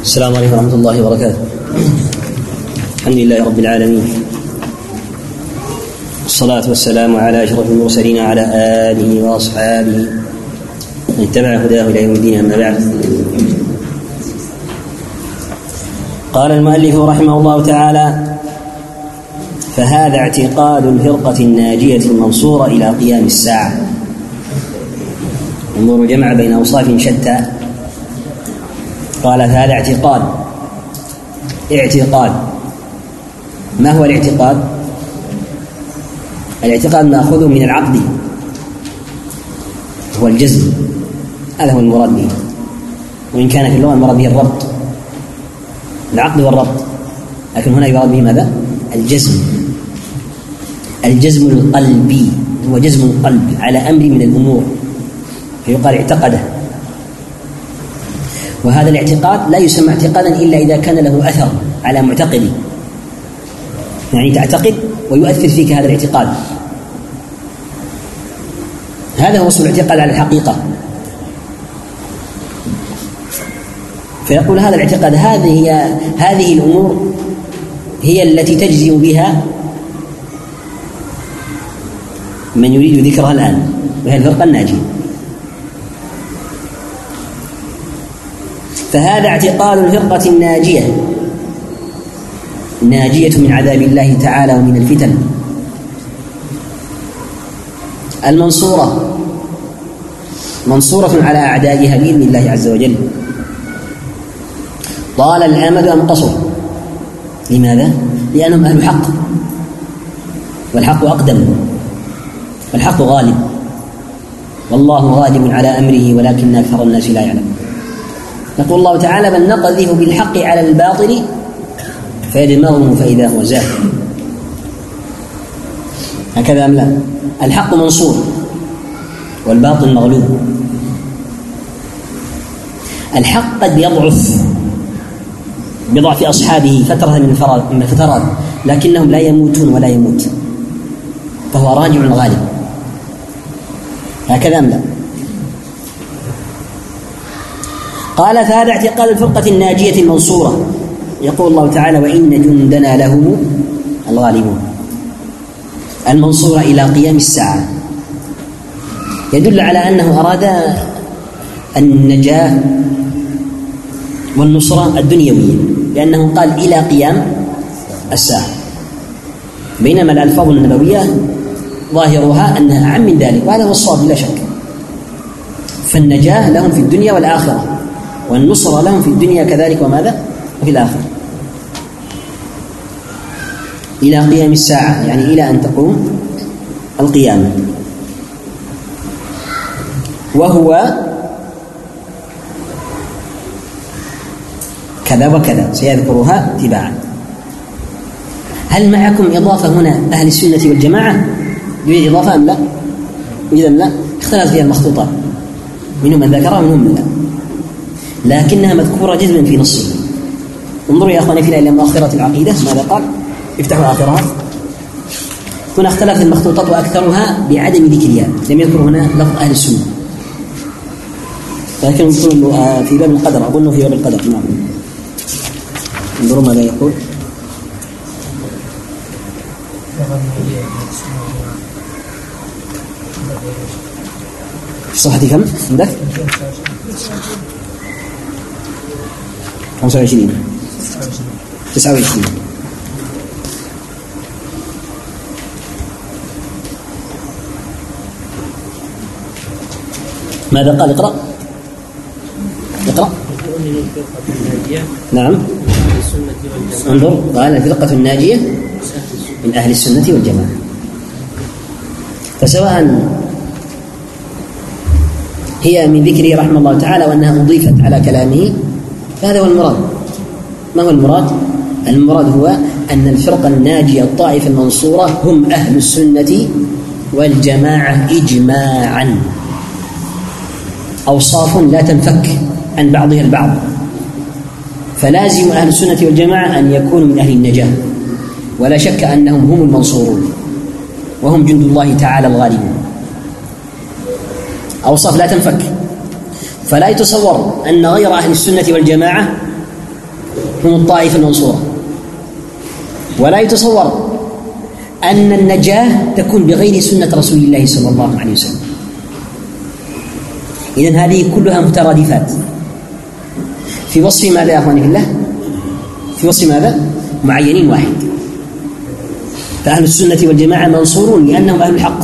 السلام عليكم ورحمة الله وبركاته. الحمد لله رب العالمين. والصلاة والسلام على أشرف المرسلين وعلى آله وأصحابه. من اتبع هداه إلى يوم الدين أما بعد. قال المؤلف رحمه الله تعالى فهذا اعتقاد الفرقة الناجية المنصورة إلى قيام الساعة. انظروا جمع بين أوصاف شتى قال هذا اعتقاد. اعتقاد. ما هو الاعتقاد؟ الاعتقاد ناخذه من العقد. هو الجزم. هذا هو المراد به. وإن كان في اللغة المراد به الربط. العقد والربط. لكن هنا يراد به ماذا؟ الجزم. الجزم القلبي. هو جزم القلب على أمر من الأمور. فيقال اعتقده. وهذا الاعتقاد لا يسمى اعتقادا إلا إذا كان له أثر على معتقدي. يعني تعتقد ويؤثر فيك هذا الاعتقاد. هذا هو أصل الاعتقاد على الحقيقة. فيقول هذا الاعتقاد هذه هي هذه الأمور هي التي تجزي بها من يريد ذكرها الآن. وهي الفرقة الناجية. فهذا اعتقاد الفرقة الناجية. ناجية من عذاب الله تعالى ومن الفتن. المنصورة. منصورة على أعدائها بإذن الله عز وجل. طال الأمد أم قصر؟ لماذا؟ لأنهم أهل حق. والحق أقدم. والحق غالب. والله غالب على أمره ولكن أكثر الناس لا يعلم يقول الله تعالى من نقذف بالحق على الباطل فيدمغه فإذا هو زاهق هكذا أم لا؟ الحق منصور والباطل مغلوب. الحق قد يضعف بضعف أصحابه فترة من الفترات لكنهم لا يموتون ولا يموت. فهو راجع غالب هكذا أم لا؟ قال فهذا اعتقاد الفرقة الناجية المنصورة. يقول الله تعالى وإن جندنا لهم الغالبون. المنصورة إلى قيام الساعة. يدل على أنه أراد النجاة والنصرة الدنيوية لأنه قال إلى قيام الساعة. بينما الألفاظ النبوية ظاهرها أنها أعم من ذلك وهذا هو الصواب لا شك. فالنجاة لهم في الدنيا والآخرة. والنصر لهم في الدنيا كذلك وماذا وفي الآخرة. إلى قيام الساعة يعني إلى أن تقوم القيامة. وهو كذا وكذا سيذكرها تباعا هل معكم إضافة هنا أهل السنة والجماعة؟ يريد إضافة أم لا؟ إذا لا؟ اختلف فيها المخطوطات. منهم من ذكرها ومنهم من لا. لكنها مذكورة جزما في نصه. انظروا يا أخواني فينا إلى مؤخرة العقيدة ماذا قال؟ افتحوا آخرها آية. هنا اختلفت المخطوطات وأكثرها بعدم ذكرها. لم يذكر هنا لفظ أهل السنة. لكن انظروا آه، في باب القدر. أظنه في باب القدر. نعم. انظروا ماذا يقول. صحتي كم؟ عندك؟ 25 29 ماذا قال؟ اقرأ. اقرأ. نعم. انظر. قال فرقة الناجية من أهل السنة والجماعة. فسواء هي من ذكره رحمه الله تعالى وأنها أضيفت على كلامه فهذا هو المراد. ما هو المراد؟ المراد هو أن الفرقة الناجية الطائفة المنصورة هم أهل السنة والجماعة إجماعا. أوصاف لا تنفك عن بعضها البعض. فلازم أهل السنة والجماعة أن يكونوا من أهل النجاة. ولا شك أنهم هم المنصورون. وهم جند الله تعالى الغالبون. أوصاف لا تنفك. فلا يتصور أن غير أهل السنة والجماعة هم الطائفة المنصورة. ولا يتصور أن النجاة تكون بغير سنة رسول الله صلى الله عليه وسلم. إذن هذه كلها مترادفات. في وصف ماذا يا أخواني في الله؟ في وصف ماذا؟ معينين واحد. فأهل السنة والجماعة منصورون لأنهم أهل الحق.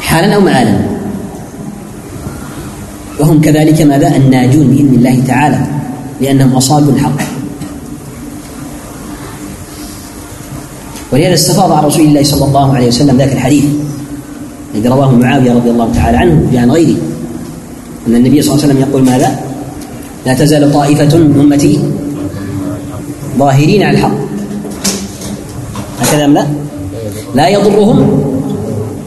حالا أو معالا وهم كذلك ماذا؟ الناجون بإذن الله تعالى لأنهم أصابوا الحق. ولهذا استفاض عن رسول الله صلى الله عليه وسلم ذاك الحديث الذي رواه معاوية رضي الله تعالى عنه عن غيره. أن النبي صلى الله عليه وسلم يقول ماذا؟ لا تزال طائفة من أمتي ظاهرين على الحق. هكذا لا؟ لا يضرهم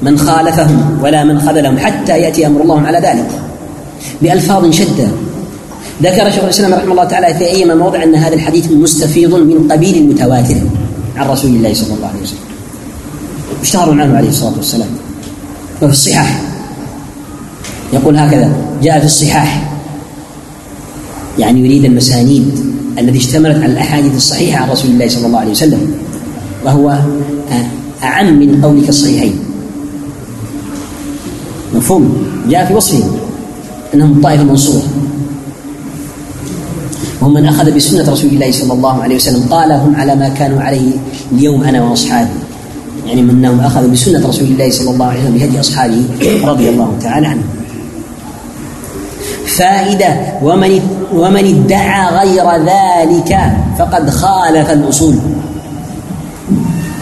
من خالفهم ولا من خذلهم حتى يأتي أمر الله على ذلك. بألفاظ شدة. ذكر شيخ الإسلام رحمه الله تعالى في أي موضع أن هذا الحديث مستفيض من قبيل المتواتر عن رسول الله صلى الله عليه وسلم. اشتهروا عنه عليه الصلاة والسلام. وفي الصحاح. يقول هكذا جاء في الصحاح. يعني يريد المسانيد التي اشتملت على الأحاديث الصحيحة عن رسول الله صلى الله عليه وسلم وهو أعم من قولك الصحيحين. مفهوم؟ جاء في وصفه. أنهم الطائفه المنصوره ومن أخذ بسنة رسول الله صلى الله عليه وسلم قال هم على ما كانوا عليه اليوم أنا وأصحابي يعني منهم اخذ أخذوا بسنة رسول الله صلى الله عليه وسلم بهدي أصحابه رضي الله تعالى عنه فائدة ومن ومن ادعى غير ذلك فقد خالف الأصول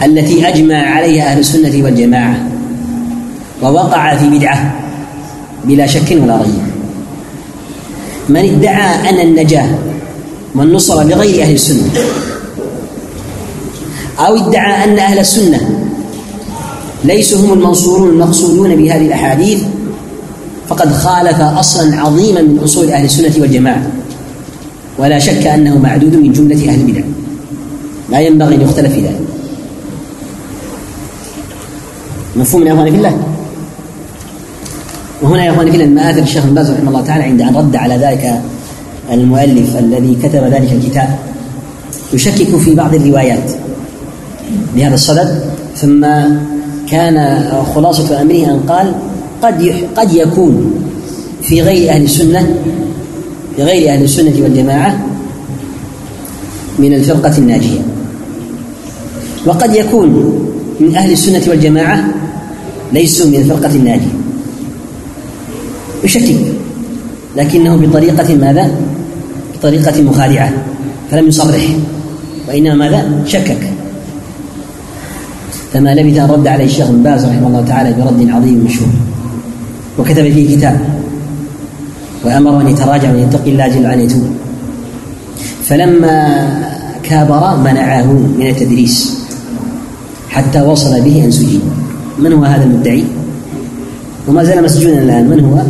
التي أجمع عليها أهل السنة والجماعة ووقع في بدعة بلا شك ولا ريب من ادعى أن النجاة من نصر بغير أهل السنة أو ادعى أن أهل السنة ليسوا هم المنصورون المقصودون بهذه الأحاديث فقد خالف أصلا عظيما من أصول أهل السنة والجماعة ولا شك أنه معدود من جملة أهل البدع لا ينبغي أن يختلف في ذلك. مفهوم يا أخواني الله؟ وهنا يا إخواني كلمة مآثر الشيخ بن باز رحمه الله تعالى عند أن رد على ذلك المؤلف الذي كتب ذلك الكتاب يشكك في بعض الروايات بهذا الصدد ثم كان خلاصة أمره أن قال قد قد يكون في غير أهل السنة في غير أهل السنة والجماعة من الفرقة الناجية. وقد يكون من أهل السنة والجماعة ليسوا من الفرقة الناجية. بشكل لكنه بطريقة ماذا؟ بطريقة مخادعة فلم يصرح. وإنما ماذا؟ شكك. فما لبث أن رد عليه الشيخ بن باز رحمه الله تعالى برد عظيم مشهور. وكتب فيه كتاب. وأمر أن يتراجع وأن يتقي الله جل وعلا يتوب فلما كابر منعه من التدريس. حتى وصل به أن سجين من هو هذا المدعي؟ وما زال مسجونا الآن. من هو؟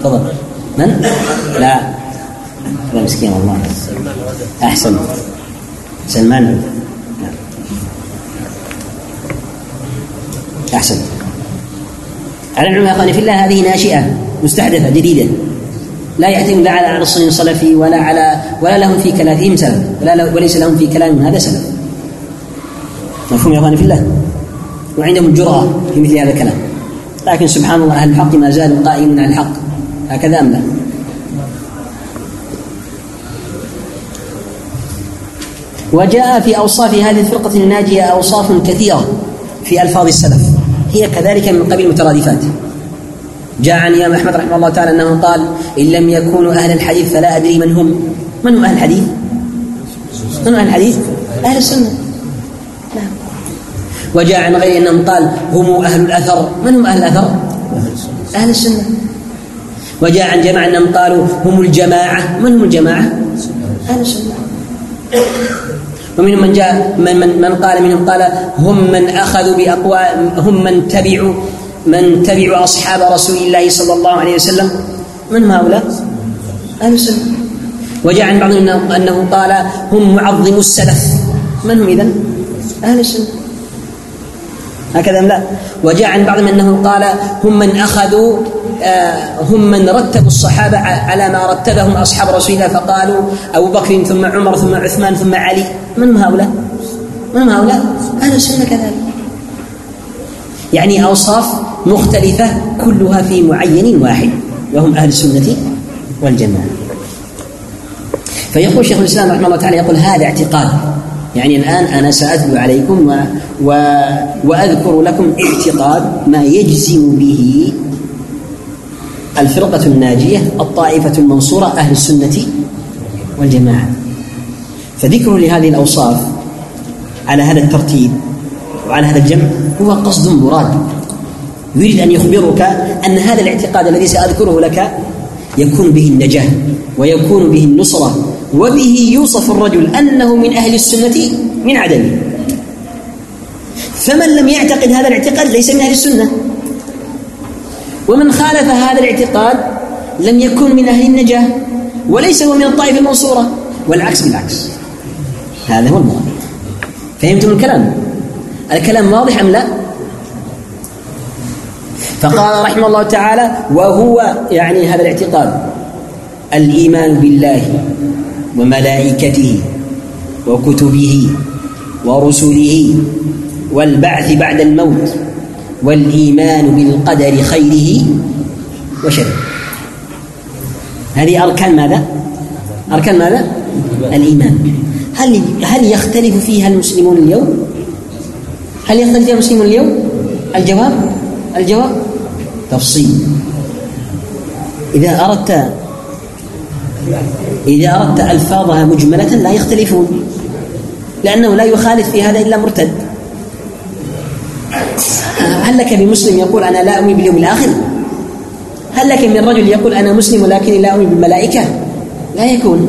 تفضل. من؟ لا. لا مسكين والله. أحسن. سلمان. أحسن. على العلماء قال في الله هذه ناشئة مستحدثة جديدة. لا يأتي لا على الصين الصلفي ولا على ولا لهم في كلامهم سلف. ولا وليس لهم في كلام هذا سلف. مفهوم يا أخواني في الله. وعندهم الجرأة في مثل هذا الكلام. لكن سبحان الله أهل الحق ما زالوا قائمون على الحق. هكذا أم لا؟ وجاء في أوصاف هذه الفرقة الناجية أوصاف كثيرة في ألفاظ السلف. هي كذلك من قبيل المترادفات. جاء عن إيام أحمد رحمه الله تعالى أنه قال إن لم يكونوا أهل الحديث فلا أدري من هم. من هم أهل الحديث؟ من هم أهل الحديث؟ أهل السنة. نعم. وجاء عن غير أنهم قال هم أهل الأثر. من هم أهل الأثر؟ أهل السنة. وجاء عن جماعة أنهم قالوا هم الجماعة من هم الجماعة؟ أهل السنة ومنهم من جاء من, من, من قال منهم قال هم من أخذوا بأقوال هم من تبعوا من تبعوا أصحاب رسول الله صلى الله عليه وسلم من هم هؤلاء؟ أهل السنة وجاء عن بعضهم أنه قال هم معظموا السلف من هم إذن؟ أهل السنة هكذا أم لا؟ وجاء عن بعضهم أنه قال هم من أخذوا آه، هم من رتبوا الصحابة على ما رتبهم أصحاب رسول الله فقالوا أبو بكر ثم عمر ثم عثمان ثم علي. من هؤلاء؟ من هؤلاء؟ أهل السنة كذلك. يعني أوصاف مختلفة كلها في معين واحد وهم أهل السنة والجماعة. فيقول شيخ الإسلام رحمه الله تعالى يقول هذا اعتقاد. يعني الآن أنا سأتلو عليكم و و وأذكر لكم اعتقاد ما يجزم به الفرقة الناجية الطائفة المنصورة أهل السنة والجماعة. فذكر لهذه الأوصاف على هذا الترتيب وعلى هذا الجمع هو قصد مراد. يريد أن يخبرك أن هذا الاعتقاد الذي سأذكره لك يكون به النجاة ويكون به النصرة وبه يوصف الرجل أنه من أهل السنة من عدمه. فمن لم يعتقد هذا الاعتقاد ليس من أهل السنة. ومن خالف هذا الاعتقاد لم يكن من أهل النجاة وليس هو من الطائفة المنصورة. والعكس بالعكس. هذا هو الموضوع فهمتم الكلام؟ الكلام واضح أم لا؟ فقال رحمه الله تعالى وهو يعني هذا الاعتقاد الإيمان بالله. وملائكته وكتبه ورسله والبعث بعد الموت والإيمان بالقدر خيره وشره هذه أركان ماذا؟ أركان ماذا؟ الإيمان هل هل يختلف فيها المسلمون اليوم؟ هل يختلف فيها المسلمون اليوم؟ الجواب الجواب تفصيل إذا أردت إذا أردت ألفاظها مجملة لا يختلفون لأنه لا يخالف في هذا إلا مرتد. هل لك بمسلم يقول أنا لا أؤمن باليوم الآخر؟ هل لك من رجل يقول أنا مسلم ولكني لا أؤمن بالملائكة؟ لا يكون.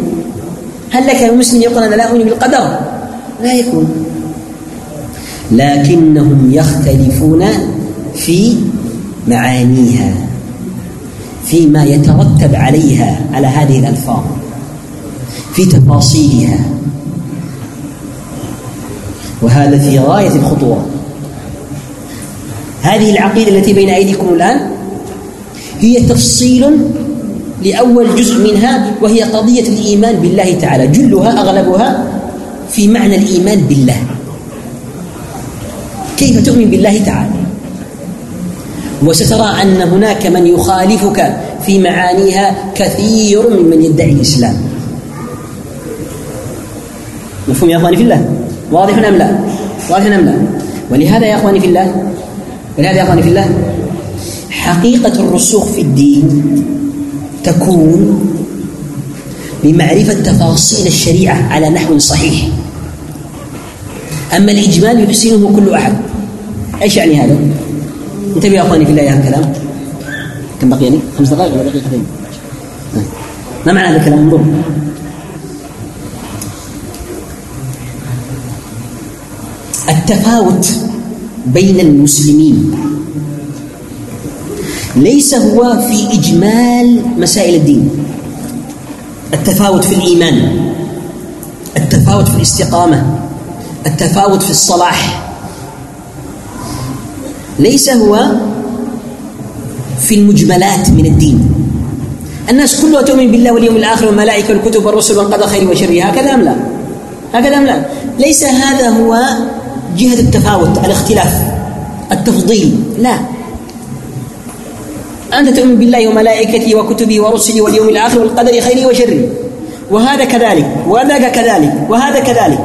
هل لك بمسلم مسلم يقول أنا لا أؤمن بالقدر؟ لا يكون. لكنهم يختلفون في معانيها. فيما يترتب عليها على هذه الألفاظ في تفاصيلها. وهذا في غاية الخطورة هذه العقيدة التي بين أيديكم الآن هي تفصيل لأول جزء منها وهي قضية الإيمان بالله تعالى. جلها أغلبها في معنى الإيمان بالله. كيف تؤمن بالله تعالى؟ وسترى أن هناك من يخالفك في معانيها كثير من من يدعي الإسلام. مفهوم يا أخواني في الله؟ واضح أم لا؟ واضح أم لا؟ ولهذا يا أخواني في الله ولهذا يا أخواني في الله حقيقة الرسوخ في الدين تكون بمعرفة تفاصيل الشريعة على نحو صحيح. أما الإجمال يحسنه كل أحد. إيش يعني هذا؟ انتبهوا يا أخواني في الله هالكلام كم بقي يعني؟ خمس دقائق ولا دقيقتين؟ طيب. ما معنى هذا الكلام؟ انظروا التفاوت بين المسلمين ليس هو في إجمال مسائل الدين. التفاوت في الإيمان التفاوت في الاستقامة التفاوت في الصلاح ليس هو في المجملات من الدين. الناس كلها تؤمن بالله واليوم الآخر والملائكة والكتب والرسل والقدر خير وشر. هكذا أم لا؟ هكذا أم لا؟ ليس هذا هو جهة التفاوت الاختلاف التفضيل. لا. أنت تؤمن بالله وملائكته وكتبه ورسله واليوم الآخر والقدر خيره وشره وهذا كذلك وهذا كذلك وهذا كذلك.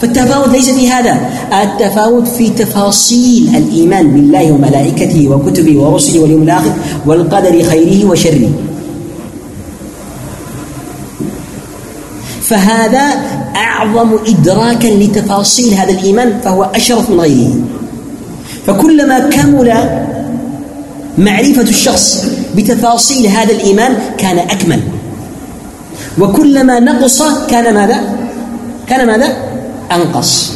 فالتفاوت ليس في هذا التفاوت في تفاصيل الإيمان بالله وملائكته وكتبه ورسله واليوم الآخر والقدر خيره وشره فهذا أعظم إدراكا لتفاصيل هذا الإيمان فهو أشرف من غيره فكلما كمل معرفة الشخص بتفاصيل هذا الإيمان كان أكمل وكلما نقص كان ماذا؟ كان ماذا؟ أنقص.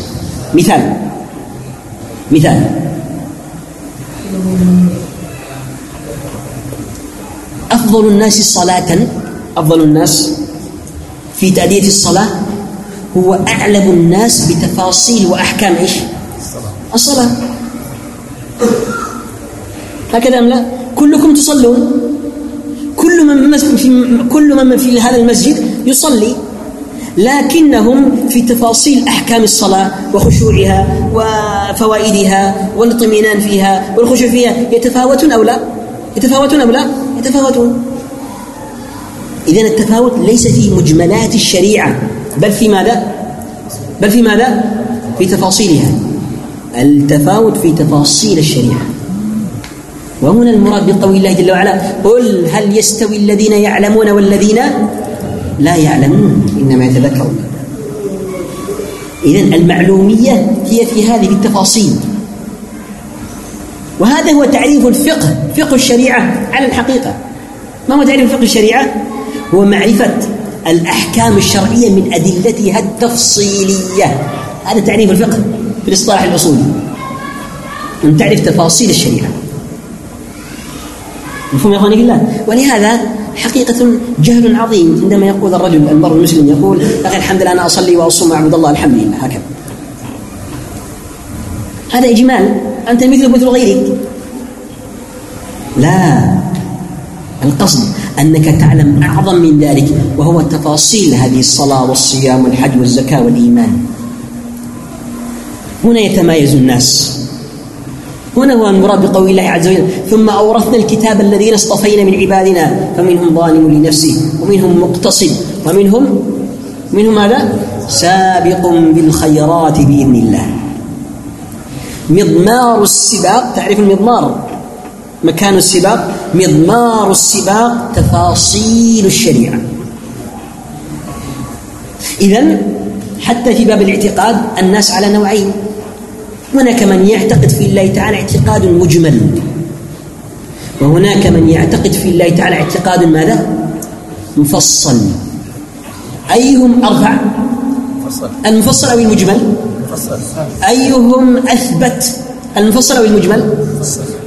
مثال. مثال. أفضل الناس صلاة. أفضل الناس في تأدية الصلاة هو أعلم الناس بتفاصيل وأحكام إيش؟ الصلاة. هكذا أم لا؟ كلكم تصلون. كل من, في كل من في هذا المسجد يصلي. لكنهم في تفاصيل أحكام الصلاة وخشوعها وفوائدها والاطمئنان فيها والخشوع فيها. يتفاوتون أو لا؟ يتفاوتون أو لا؟ يتفاوتون. إذن التفاوت ليس في مجملات الشريعة بل في ماذا؟ بل في ماذا؟ في تفاصيلها. التفاوت في تفاصيل الشريعة. وهنا المراد بقول الله جل وعلا قل هل يستوي الذين يعلمون والذين لا يعلمون إنما يتذكرون. إذن المعلومية هي في هذه التفاصيل. وهذا هو تعريف الفقه فقه الشريعة على الحقيقة. ما هو تعريف فقه الشريعة؟ هو معرفة الأحكام الشرعية من أدلتها التفصيلية. هذا تعريف الفقه في الإصطلاح الأصولي. أن تعرف تفاصيل الشريعة. مفهوم يا أخواني الله؟ ولهذا حقيقة جهل عظيم عندما يقول الرجل المرء المسلم يقول أخي الحمد لله أنا أصلي وأصوم أعبد الله الحمد لله. هكذا. هذا إجمال. أنت مثل مثل غيرك. لا. القصد أنك تعلم أعظم من ذلك وهو تفاصيل هذه الصلاة والصيام والحج والزكاة والإيمان. هنا يتمايز الناس. هنا هو المراد بقول الله عز وجل ثم أورثنا الكتاب الذين اصطفينا من عبادنا فمنهم ظالم لنفسه ومنهم مقتصد ومنهم منهم ماذا؟ سابق بالخيرات بإذن الله. مضمار السباق تعرف المضمار؟ مكان السباق؟ مضمار السباق تفاصيل الشريعة. إذن حتى في باب الاعتقاد الناس على نوعين. هناك من يعتقد في الله تعالى اعتقاد مجمل. وهناك من يعتقد في الله تعالى اعتقاد ماذا؟ مفصل. أيهم أرفع؟ المفصل أو المجمل؟ أيهم أثبت؟ المفصل أو المجمل؟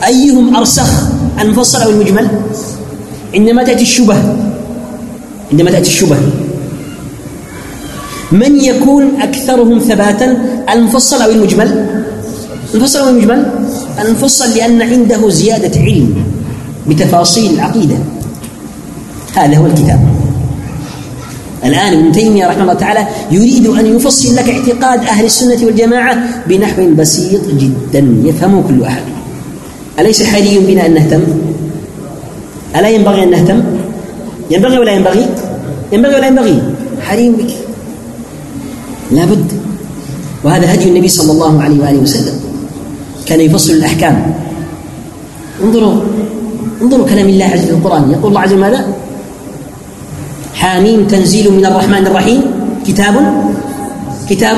أيهم أرسخ؟ المفصل أو المجمل؟ عندما تأتي الشبه. عندما تأتي الشبه. من يكون أكثرهم ثباتا؟ المفصل أو المجمل؟ انفصل ويجمل انفصل لأن عنده زيادة علم بتفاصيل العقيدة هذا هو الكتاب الآن ابن تيمية رحمه الله تعالى يريد أن يفصل لك اعتقاد أهل السنة والجماعة بنحو بسيط جدا يفهمه كل أحد أليس حري بنا أن نهتم؟ ألا ينبغي أن نهتم؟ ينبغي ولا ينبغي؟ ينبغي ولا ينبغي؟ حري بك لابد وهذا هدي النبي صلى الله عليه وآله وسلم كان يفصل الأحكام. انظروا انظروا كلام الله عز وجل القرآن. يقول الله عز وجل ماذا؟ حاميم تنزيل من الرحمن الرحيم. كتاب كتاب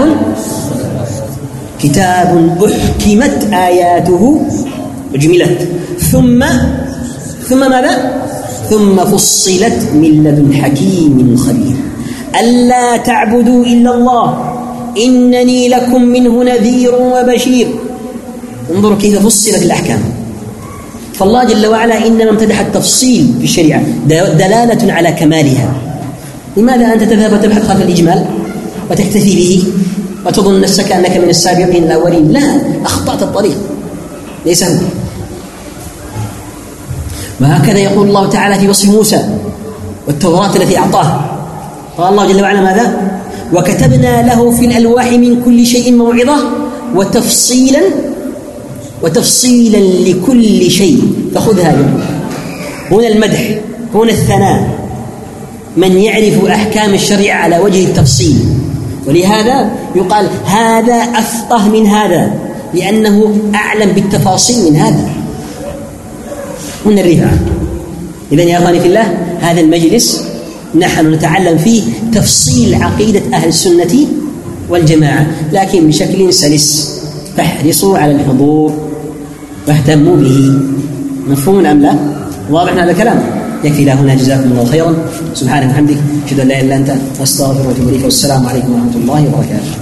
كتاب أحكمت آياته. وجملت ثم ثم ماذا؟ ثم فصلت من لدن حكيم خبير. ألا تعبدوا إلا الله. إنني لكم منه نذير وبشير. انظروا كيف فصلت الأحكام. فالله جل وعلا إنما امتدح التفصيل في الشريعة. دلالة على كمالها. لماذا أنت تذهب وتبحث خلف الإجمال؟ وتكتفي به؟ وتظن نفسك أنك من السابقين الأولين؟ لا أخطأت الطريق. ليس هو. وهكذا يقول الله تعالى في وصف موسى والتوراة التي أعطاه. قال الله جل وعلا ماذا؟ وكتبنا له في الألواح من كل شيء موعظة وتفصيلا وتفصيلا لكل شيء فخذها له هنا المدح هنا الثناء. من يعرف أحكام الشريعة على وجه التفصيل. ولهذا يقال هذا أفقه من هذا لأنه أعلم بالتفاصيل من هذا. من الرفعة إذن يا أخواني في الله هذا المجلس نحن نتعلم فيه تفصيل عقيدة أهل السنة والجماعة لكن بشكل سلس. فاحرصوا على الحضور. واهتموا به. مفهوم أم لا؟ واضح هذا الكلام. يكفي لهنا هنا. جزاكم الله خيرا. سبحانك وبحمدك أشهد أن لا إله إلا أنت أستغفرك وأتوب إليك. والسلام عليكم ورحمة الله وبركاته.